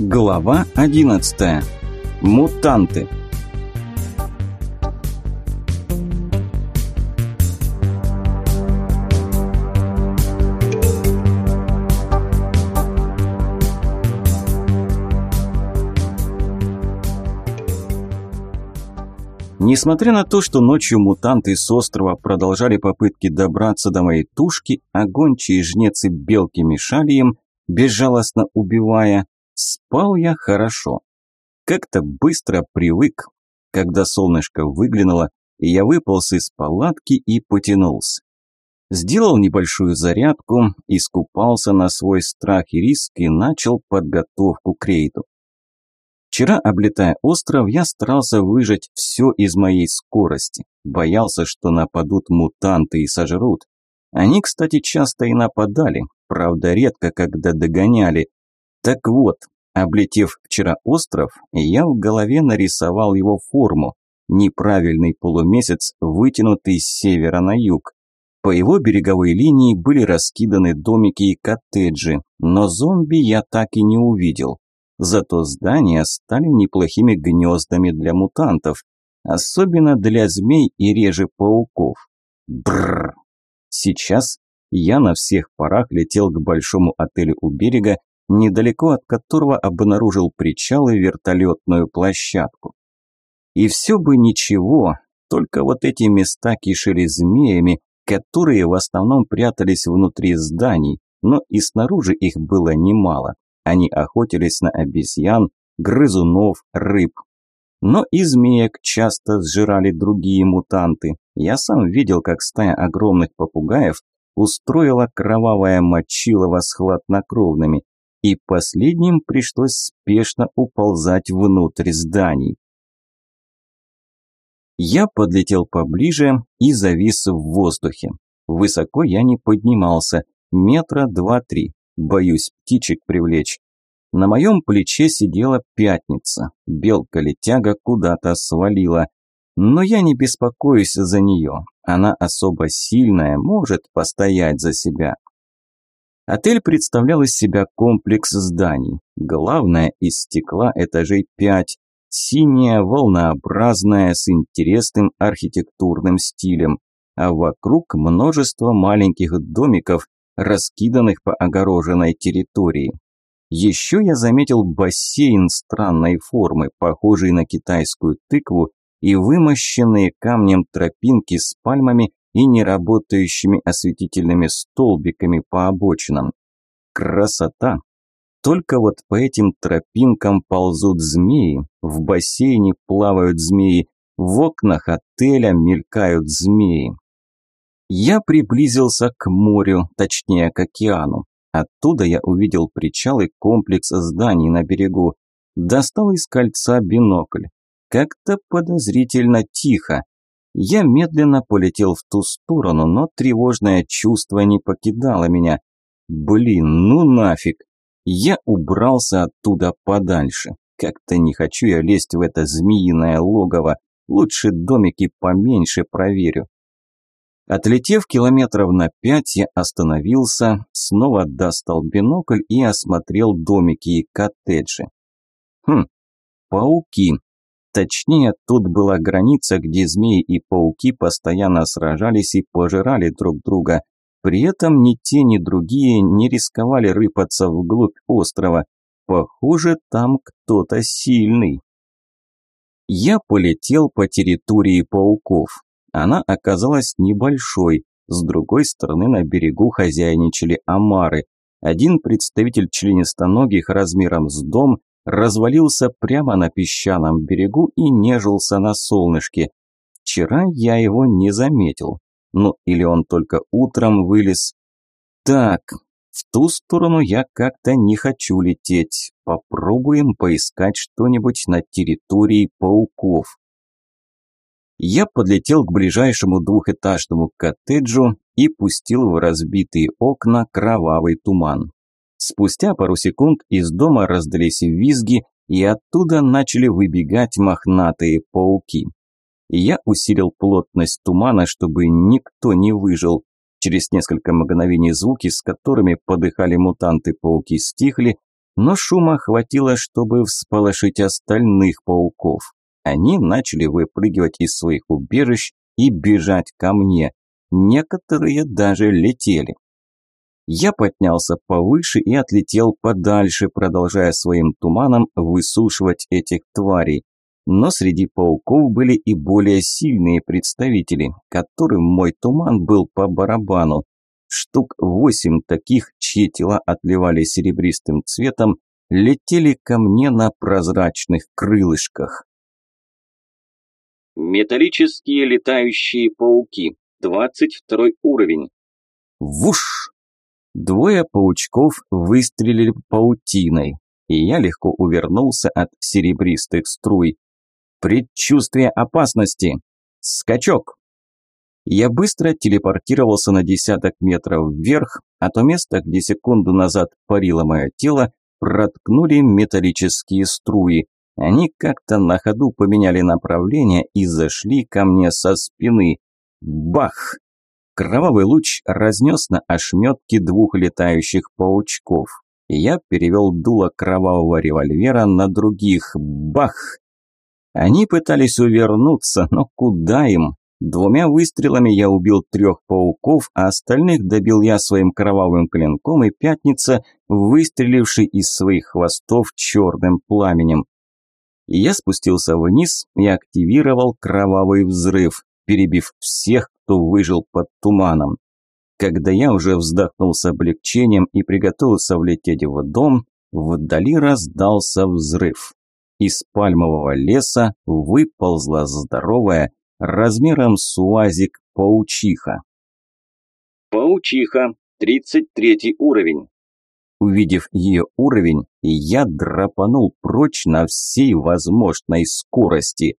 Глава 11. Мутанты. Несмотря на то, что ночью мутанты с острова продолжали попытки добраться до моей тушки, а гончие жнец и белки мешали им, безжалостно убивая, Спал я хорошо. Как-то быстро привык, когда солнышко выглянуло, и я выполз из палатки и потянулся. Сделал небольшую зарядку, искупался на свой страх и риск и начал подготовку к рейду. Вчера, облетая остров, я старался выжать все из моей скорости. Боялся, что нападут мутанты и сожрут. Они, кстати, часто и нападали, правда, редко, когда догоняли, так вот, облетев вчера остров, я в голове нарисовал его форму. Неправильный полумесяц, вытянутый с севера на юг. По его береговой линии были раскиданы домики и коттеджи, но зомби я так и не увидел. Зато здания стали неплохими гнездами для мутантов, особенно для змей и реже пауков. Бррр. Сейчас я на всех парах летел к большому отелю у берега недалеко от которого обнаружил причал и вертолетную площадку. И все бы ничего, только вот эти места кишели змеями, которые в основном прятались внутри зданий, но и снаружи их было немало. Они охотились на обезьян, грызунов, рыб. Но и змеек часто сжирали другие мутанты. Я сам видел, как стая огромных попугаев устроила кровавое мочилово с хладнокровными и последним пришлось спешно уползать внутрь зданий. Я подлетел поближе и завис в воздухе. Высоко я не поднимался, метра два-три, боюсь птичек привлечь. На моем плече сидела пятница, белка-летяга куда-то свалила. Но я не беспокоюсь за нее, она особо сильная, может постоять за себя. Отель представлял из себя комплекс зданий. Главное из стекла этажей пять, синяя, волнообразная, с интересным архитектурным стилем, а вокруг множество маленьких домиков, раскиданных по огороженной территории. Еще я заметил бассейн странной формы, похожий на китайскую тыкву, и вымощенные камнем тропинки с пальмами и неработающими осветительными столбиками по обочинам. Красота! Только вот по этим тропинкам ползут змеи, в бассейне плавают змеи, в окнах отеля мелькают змеи. Я приблизился к морю, точнее к океану. Оттуда я увидел причал и комплекс зданий на берегу. Достал из кольца бинокль. Как-то подозрительно тихо. Я медленно полетел в ту сторону, но тревожное чувство не покидало меня. Блин, ну нафиг. Я убрался оттуда подальше. Как-то не хочу я лезть в это змеиное логово. Лучше домики поменьше проверю. Отлетев километров на пять, я остановился, снова достал бинокль и осмотрел домики и коттеджи. Хм, пауки. Точнее, тут была граница, где змеи и пауки постоянно сражались и пожирали друг друга. При этом ни те, ни другие не рисковали рыпаться вглубь острова. Похоже, там кто-то сильный. Я полетел по территории пауков. Она оказалась небольшой. С другой стороны на берегу хозяйничали омары. Один представитель членистоногих размером с дом развалился прямо на песчаном берегу и нежился на солнышке. Вчера я его не заметил. Ну, или он только утром вылез. Так, в ту сторону я как-то не хочу лететь. Попробуем поискать что-нибудь на территории пауков. Я подлетел к ближайшему двухэтажному коттеджу и пустил в разбитые окна кровавый туман. Спустя пару секунд из дома раздались визги, и оттуда начали выбегать мохнатые пауки. Я усилил плотность тумана, чтобы никто не выжил. Через несколько мгновений звуки, с которыми подыхали мутанты-пауки, стихли, но шума хватило, чтобы всполошить остальных пауков. Они начали выпрыгивать из своих убежищ и бежать ко мне. Некоторые даже летели. Я поднялся повыше и отлетел подальше, продолжая своим туманом высушивать этих тварей. Но среди пауков были и более сильные представители, которым мой туман был по барабану. Штук восемь таких, чьи тела отливали серебристым цветом, летели ко мне на прозрачных крылышках. Металлические летающие пауки. 22 уровень. Вуш! Двое паучков выстрелили паутиной, и я легко увернулся от серебристых струй. Предчувствие опасности. Скачок. Я быстро телепортировался на десяток метров вверх, а то место, где секунду назад парило мое тело, проткнули металлические струи. Они как-то на ходу поменяли направление и зашли ко мне со спины. Бах! Кровавый луч разнес на ошметки двух летающих паучков. Я перевел дуло кровавого револьвера на других. Бах! Они пытались увернуться, но куда им? Двумя выстрелами я убил трех пауков, а остальных добил я своим кровавым клинком и пятница, выстреливший из своих хвостов черным пламенем. Я спустился вниз и активировал кровавый взрыв, перебив всех, кто выжил под туманом. Когда я уже вздохнул с облегчением и приготовился влететь в дом, вдали раздался взрыв. Из пальмового леса выползла здоровая, размером с уазик паучиха. Паучиха, 33 уровень. Увидев ее уровень, я драпанул прочь на всей возможной скорости.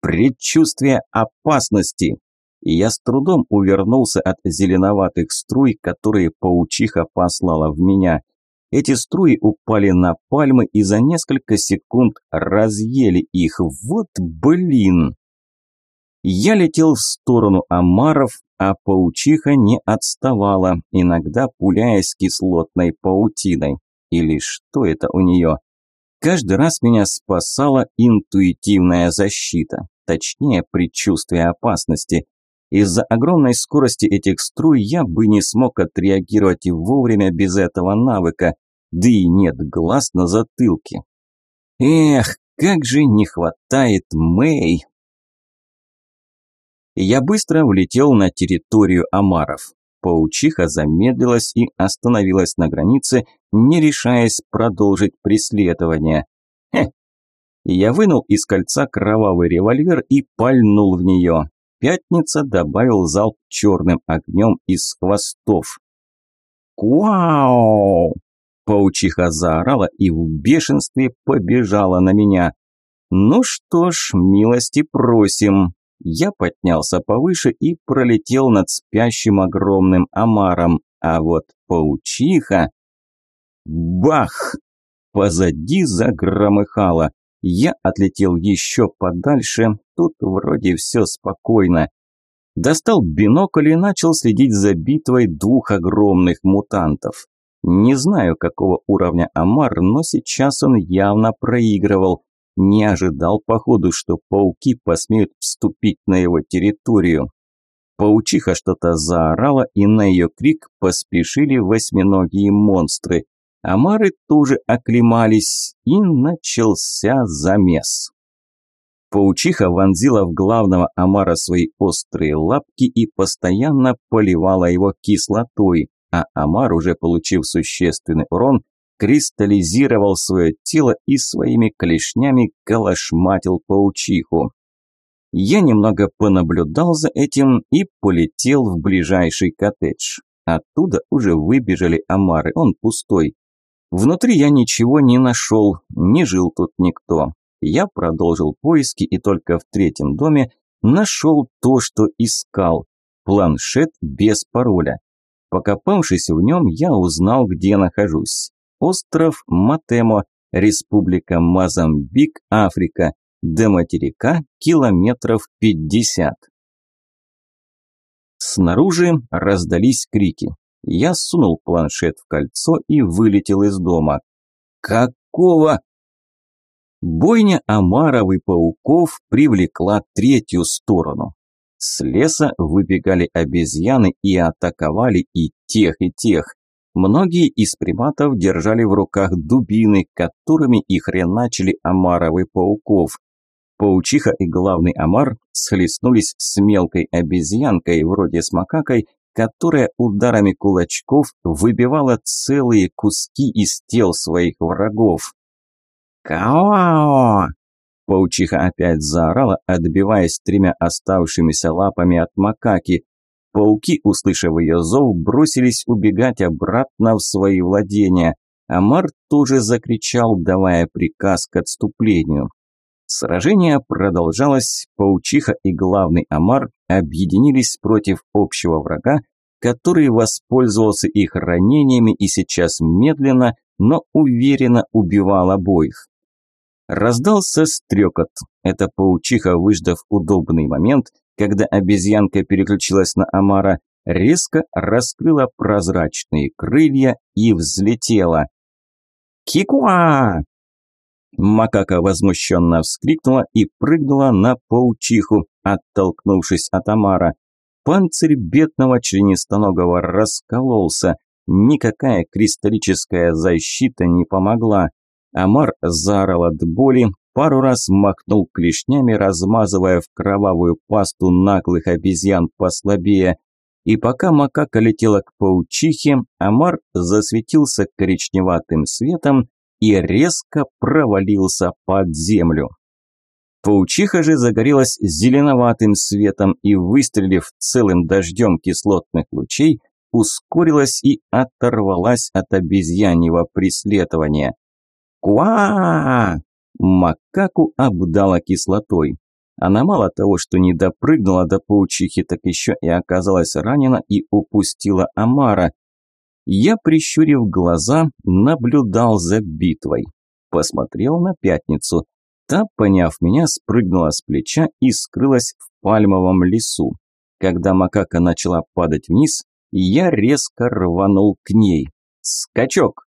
Предчувствие опасности и я с трудом увернулся от зеленоватых струй, которые паучиха послала в меня. Эти струи упали на пальмы и за несколько секунд разъели их. Вот блин! Я летел в сторону омаров, а паучиха не отставала, иногда пуляясь кислотной паутиной. Или что это у нее? Каждый раз меня спасала интуитивная защита, точнее предчувствие опасности. Из-за огромной скорости этих струй я бы не смог отреагировать и вовремя без этого навыка, да и нет глаз на затылке. Эх, как же не хватает Мэй! Я быстро влетел на территорию омаров. Паучиха замедлилась и остановилась на границе, не решаясь продолжить преследование. Хе! Я вынул из кольца кровавый револьвер и пальнул в нее. Пятница добавил залп черным огнем из хвостов. «Куау!» Паучиха заорала и в бешенстве побежала на меня. «Ну что ж, милости просим!» Я поднялся повыше и пролетел над спящим огромным омаром, а вот паучиха... Бах! Позади загромыхало. Я отлетел еще подальше, тут вроде все спокойно. Достал бинокль и начал следить за битвой двух огромных мутантов. Не знаю, какого уровня Амар, но сейчас он явно проигрывал. Не ожидал, походу, что пауки посмеют вступить на его территорию. Паучиха что-то заорала, и на ее крик поспешили восьминогие монстры. Амары тоже оклемались, и начался замес. Паучиха вонзила в главного Амара свои острые лапки и постоянно поливала его кислотой, а Амар, уже получив существенный урон, кристаллизировал свое тело и своими клешнями калашматил паучиху. Я немного понаблюдал за этим и полетел в ближайший коттедж. Оттуда уже выбежали омары, он пустой. Внутри я ничего не нашел, не жил тут никто. Я продолжил поиски и только в третьем доме нашел то, что искал. Планшет без пароля. Покопавшись в нем, я узнал, где нахожусь. Остров Матемо, Республика Мозамбик, Африка. До материка километров пятьдесят. Снаружи раздались крики. Я сунул планшет в кольцо и вылетел из дома. Какого? Бойня омаров и пауков привлекла третью сторону. С леса выбегали обезьяны и атаковали и тех, и тех. Многие из приматов держали в руках дубины, которыми их реначили омаров и пауков. Паучиха и главный омар схлестнулись с мелкой обезьянкой, вроде с макакой, которая ударами кулачков выбивала целые куски из тел своих врагов. «Као!» Паучиха опять заорала, отбиваясь тремя оставшимися лапами от макаки. Пауки, услышав ее зов, бросились убегать обратно в свои владения. Амар тоже закричал, давая приказ к отступлению. Сражение продолжалось, паучиха и главный Амар объединились против общего врага, который воспользовался их ранениями и сейчас медленно, но уверенно убивал обоих. Раздался стрекот. Эта паучиха, выждав удобный момент, когда обезьянка переключилась на Амара, резко раскрыла прозрачные крылья и взлетела. «Кикуа!» Макака возмущенно вскрикнула и прыгнула на паучиху, оттолкнувшись от Амара. Панцирь бедного членистоногого раскололся. Никакая кристаллическая защита не помогла. Амар заорал от боли, пару раз махнул клешнями, размазывая в кровавую пасту наглых обезьян послабее. И пока макака летела к паучихе, Амар засветился коричневатым светом и резко провалился под землю. Паучиха же загорелась зеленоватым светом и, выстрелив целым дождем кислотных лучей, ускорилась и оторвалась от обезьяньего преследования. «Куа!» Макаку обдала кислотой. Она мало того, что не допрыгнула до паучихи, так еще и оказалась ранена и упустила Амара, я, прищурив глаза, наблюдал за битвой. Посмотрел на пятницу. Та, поняв меня, спрыгнула с плеча и скрылась в пальмовом лесу. Когда макака начала падать вниз, я резко рванул к ней. Скачок!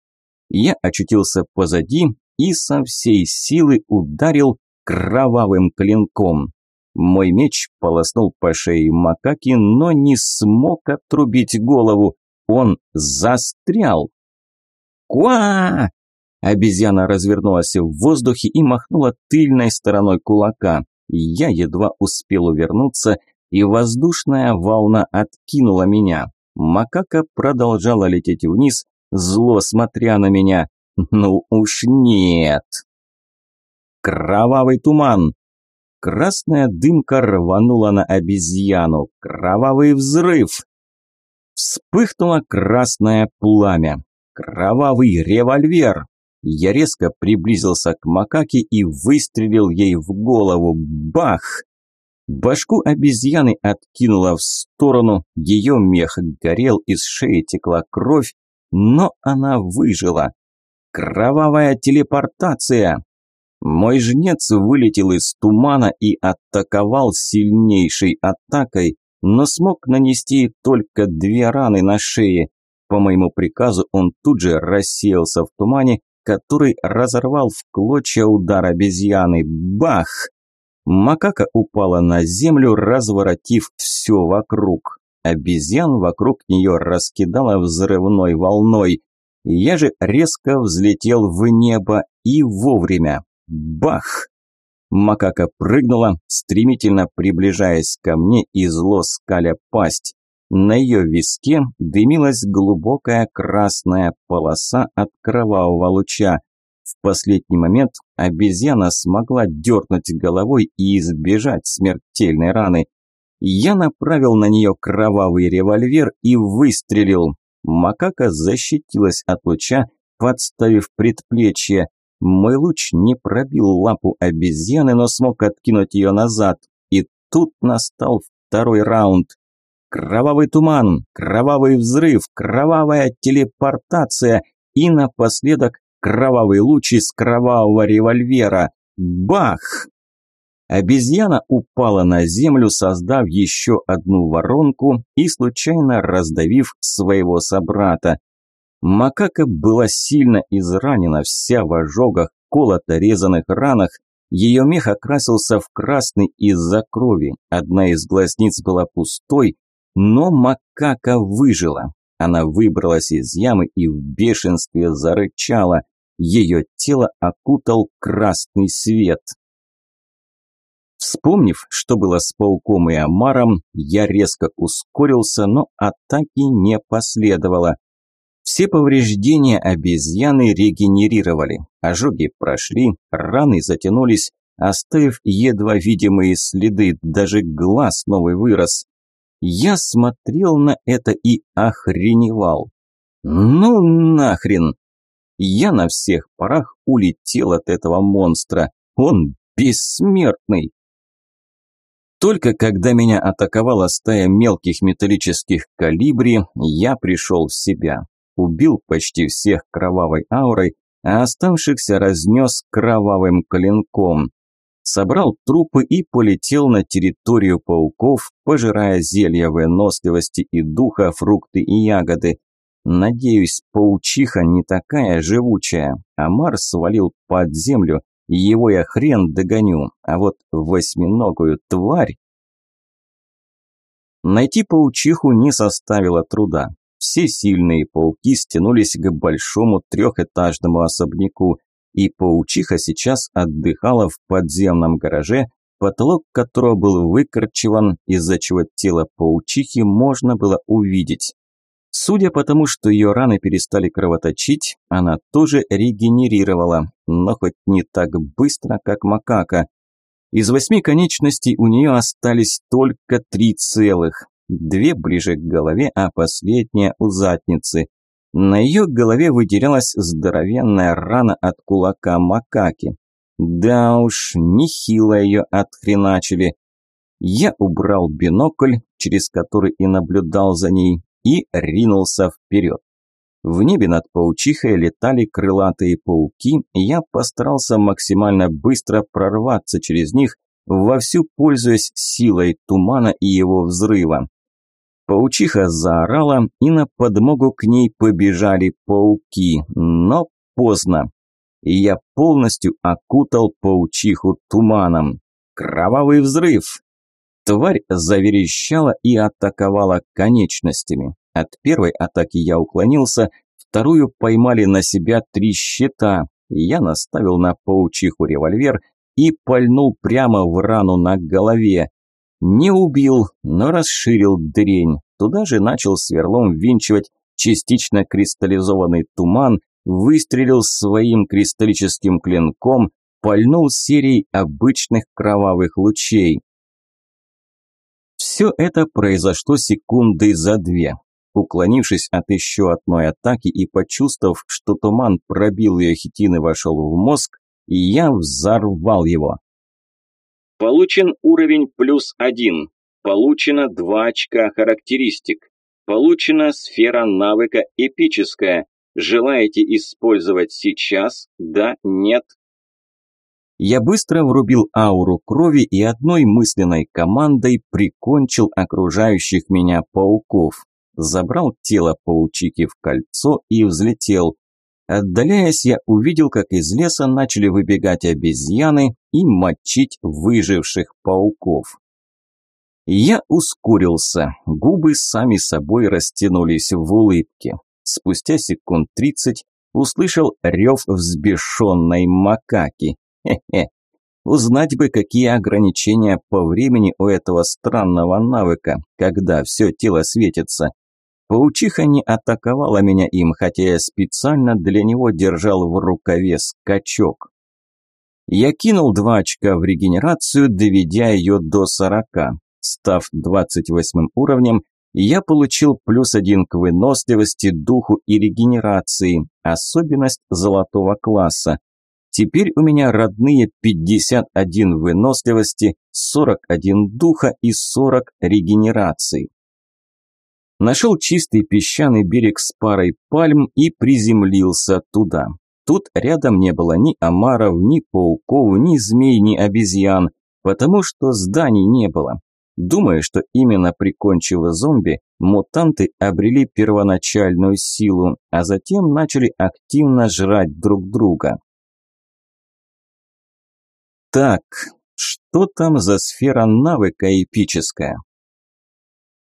Я очутился позади и со всей силы ударил кровавым клинком. Мой меч полоснул по шее макаки, но не смог отрубить голову. Он застрял. «Куа!» Обезьяна развернулась в воздухе и махнула тыльной стороной кулака. Я едва успел увернуться, и воздушная волна откинула меня. Макака продолжала лететь вниз, зло смотря на меня. Ну уж нет. Кровавый туман. Красная дымка рванула на обезьяну. Кровавый взрыв. Вспыхнуло красное пламя. Кровавый револьвер. Я резко приблизился к макаке и выстрелил ей в голову. Бах! Башку обезьяны откинуло в сторону, ее мех горел, из шеи текла кровь, но она выжила. Кровавая телепортация! Мой жнец вылетел из тумана и атаковал сильнейшей атакой, но смог нанести только две раны на шее. По моему приказу он тут же рассеялся в тумане, который разорвал в клочья удар обезьяны. Бах! Макака упала на землю, разворотив все вокруг. Обезьян вокруг нее раскидала взрывной волной. Я же резко взлетел в небо и вовремя. Бах! Макака прыгнула, стремительно приближаясь ко мне и зло скаля пасть. На ее виске дымилась глубокая красная полоса от кровавого луча. В последний момент обезьяна смогла дернуть головой и избежать смертельной раны. Я направил на нее кровавый револьвер и выстрелил. Макака защитилась от луча, подставив предплечье. Мой луч не пробил лапу обезьяны, но смог откинуть ее назад. И тут настал второй раунд. Кровавый туман, кровавый взрыв, кровавая телепортация и напоследок кровавый луч из кровавого револьвера. Бах! Обезьяна упала на землю, создав еще одну воронку и случайно раздавив своего собрата. Макака была сильно изранена, вся в ожогах, колото-резанных ранах. Ее мех окрасился в красный из-за крови. Одна из глазниц была пустой, но макака выжила. Она выбралась из ямы и в бешенстве зарычала. Ее тело окутал красный свет. Вспомнив, что было с пауком и омаром, я резко ускорился, но атаки не последовало. Все повреждения обезьяны регенерировали, ожоги прошли, раны затянулись, оставив едва видимые следы, даже глаз новый вырос. Я смотрел на это и охреневал. Ну нахрен! Я на всех парах улетел от этого монстра. Он бессмертный. Только когда меня атаковала стая мелких металлических калибри, я пришел в себя убил почти всех кровавой аурой, а оставшихся разнес кровавым клинком. Собрал трупы и полетел на территорию пауков, пожирая зелья выносливости и духа, фрукты и ягоды. Надеюсь, паучиха не такая живучая, а Марс свалил под землю, его я хрен догоню, а вот восьминогую тварь... Найти паучиху не составило труда. Все сильные пауки стянулись к большому трехэтажному особняку, и паучиха сейчас отдыхала в подземном гараже, потолок которого был выкорчеван, из-за чего тело паучихи можно было увидеть. Судя по тому, что ее раны перестали кровоточить, она тоже регенерировала, но хоть не так быстро, как макака. Из восьми конечностей у нее остались только три целых две ближе к голове, а последняя у задницы. На ее голове выделялась здоровенная рана от кулака макаки. Да уж, нехило ее отхреначили. Я убрал бинокль, через который и наблюдал за ней, и ринулся вперед. В небе над паучихой летали крылатые пауки, и я постарался максимально быстро прорваться через них, вовсю пользуясь силой тумана и его взрыва. Паучиха заорала, и на подмогу к ней побежали пауки, но поздно. Я полностью окутал паучиху туманом. Кровавый взрыв! Тварь заверещала и атаковала конечностями. От первой атаки я уклонился, вторую поймали на себя три щита. Я наставил на паучиху револьвер и пальнул прямо в рану на голове. Не убил, но расширил дрень. Туда же начал сверлом ввинчивать частично кристаллизованный туман, выстрелил своим кристаллическим клинком, пальнул серией обычных кровавых лучей. Все это произошло секунды за две. Уклонившись от еще одной атаки и почувствовав, что туман пробил ее хитин и вошел в мозг, я взорвал его. Получен уровень плюс один. Получено 2 очка характеристик. Получена сфера навыка эпическая. Желаете использовать сейчас? Да, нет? Я быстро врубил ауру крови и одной мысленной командой прикончил окружающих меня пауков. Забрал тело паучихи в кольцо и взлетел. Отдаляясь, я увидел, как из леса начали выбегать обезьяны и мочить выживших пауков. Я ускорился, губы сами собой растянулись в улыбке. Спустя секунд тридцать услышал рев взбешенной макаки. Хе-хе. Узнать бы, какие ограничения по времени у этого странного навыка, когда все тело светится. Паучиха не атаковала меня им, хотя я специально для него держал в рукаве скачок. Я кинул два очка в регенерацию, доведя ее до сорока. Став 28 уровнем, я получил плюс один к выносливости, духу и регенерации, особенность золотого класса. Теперь у меня родные 51 выносливости, 41 духа и 40 регенерации. Нашел чистый песчаный берег с парой пальм и приземлился туда. Тут рядом не было ни омаров, ни пауков, ни змей, ни обезьян, потому что зданий не было. Думаю, что именно прикончив зомби, мутанты обрели первоначальную силу, а затем начали активно жрать друг друга. Так, что там за сфера навыка эпическая?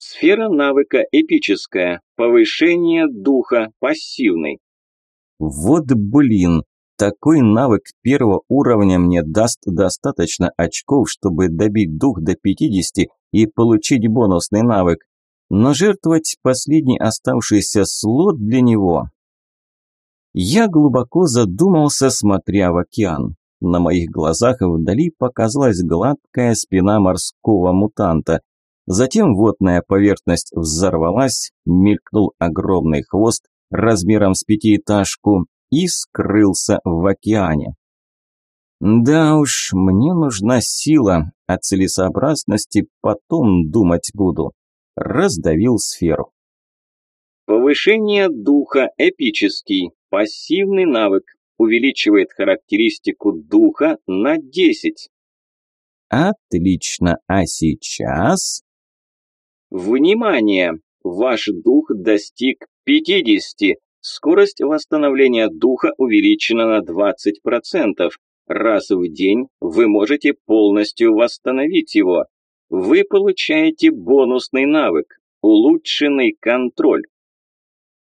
Сфера навыка эпическая. Повышение духа пассивный. Вот блин, такой навык первого уровня мне даст достаточно очков, чтобы добить дух до 50 и получить бонусный навык. Но жертвовать последний оставшийся слот для него... Я глубоко задумался, смотря в океан. На моих глазах вдали показалась гладкая спина морского мутанта. Затем водная поверхность взорвалась, мелькнул огромный хвост размером с пятиэтажку, и скрылся в океане. Да уж, мне нужна сила, о целесообразности потом думать буду. Раздавил сферу. Повышение духа эпический. Пассивный навык. Увеличивает характеристику духа на 10. Отлично. А сейчас... Внимание! Ваш дух достиг 50. Скорость восстановления духа увеличена на 20%. Раз в день вы можете полностью восстановить его. Вы получаете бонусный навык – улучшенный контроль.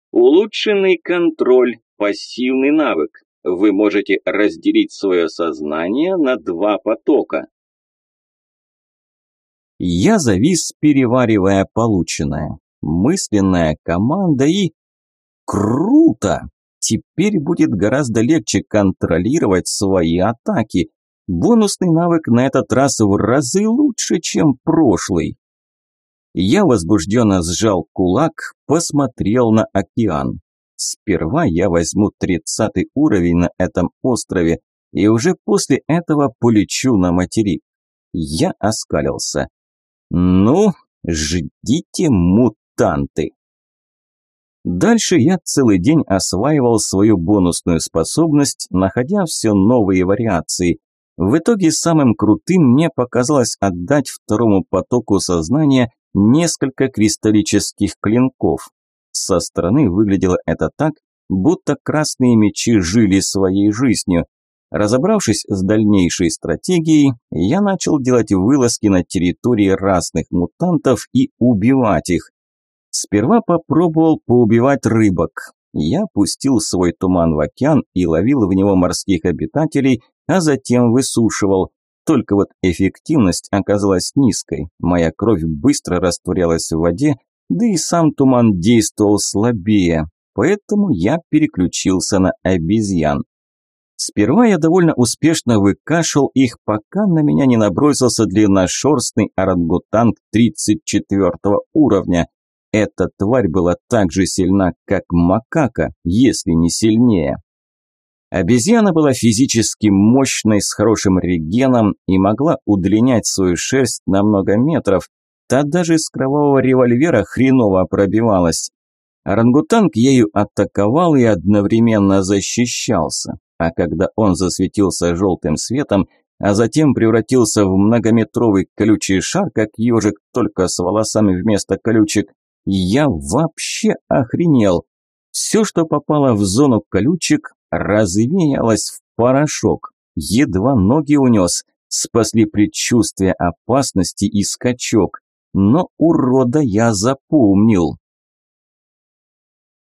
Улучшенный контроль – пассивный навык. Вы можете разделить свое сознание на два потока. Я завис, переваривая полученное. Мысленная команда и Круто! Теперь будет гораздо легче контролировать свои атаки. Бонусный навык на этот раз в разы лучше, чем прошлый. Я возбужденно сжал кулак, посмотрел на океан. Сперва я возьму тридцатый уровень на этом острове, и уже после этого полечу на материк. Я оскалился. Ну, ждите, мутанты. Дальше я целый день осваивал свою бонусную способность, находя все новые вариации. В итоге самым крутым мне показалось отдать второму потоку сознания несколько кристаллических клинков. Со стороны выглядело это так, будто красные мечи жили своей жизнью. Разобравшись с дальнейшей стратегией, я начал делать вылазки на территории разных мутантов и убивать их. Сперва попробовал поубивать рыбок. Я пустил свой туман в океан и ловил в него морских обитателей, а затем высушивал. Только вот эффективность оказалась низкой. Моя кровь быстро растворялась в воде, да и сам туман действовал слабее. Поэтому я переключился на обезьян. Сперва я довольно успешно выкашивал их, пока на меня не набросился длинношерстный орангутанг 34 уровня. Эта тварь была так же сильна, как макака, если не сильнее. Обезьяна была физически мощной, с хорошим регеном и могла удлинять свою шерсть на много метров. Та даже с кровавого револьвера хреново пробивалась. Орангутанг ею атаковал и одновременно защищался. А когда он засветился желтым светом, а затем превратился в многометровый колючий шар, как ежик, только с волосами вместо колючек, я вообще охренел. Все, что попало в зону колючек, развеялось в порошок. Едва ноги унес, спасли предчувствие опасности и скачок. Но урода я запомнил.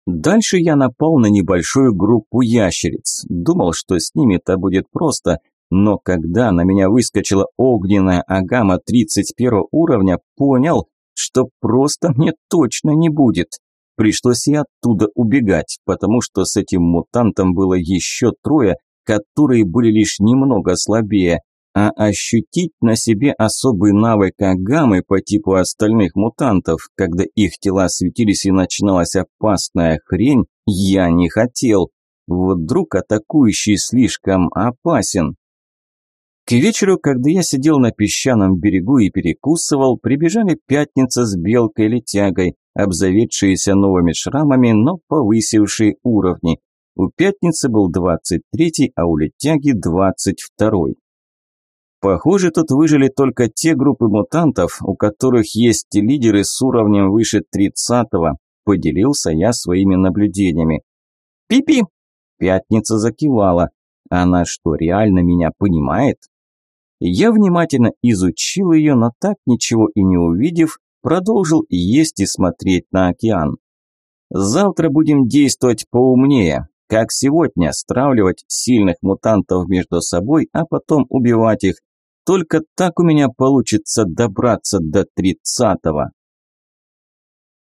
Дальше я напал на небольшую группу ящериц. Думал, что с ними-то будет просто, но когда на меня выскочила огненная агама 31 уровня, понял, что просто мне точно не будет. Пришлось и оттуда убегать, потому что с этим мутантом было еще трое, которые были лишь немного слабее, а ощутить на себе особый навык агамы по типу остальных мутантов, когда их тела светились и начиналась опасная хрень, я не хотел. Вдруг атакующий слишком опасен. К вечеру, когда я сидел на песчаном берегу и перекусывал, прибежали пятница с белкой или тягой, обзаведшиеся новыми шрамами, но повысившие уровни. У пятницы был 23-й, а у летяги 22-й. Похоже, тут выжили только те группы мутантов, у которых есть лидеры с уровнем выше 30-го, поделился я своими наблюдениями. Пипи! Пятница закивала. Она что, реально меня понимает? Я внимательно изучил ее, но так ничего и не увидев, продолжил есть и смотреть на океан. Завтра будем действовать поумнее, как сегодня, стравливать сильных мутантов между собой, а потом убивать их. Только так у меня получится добраться до тридцатого.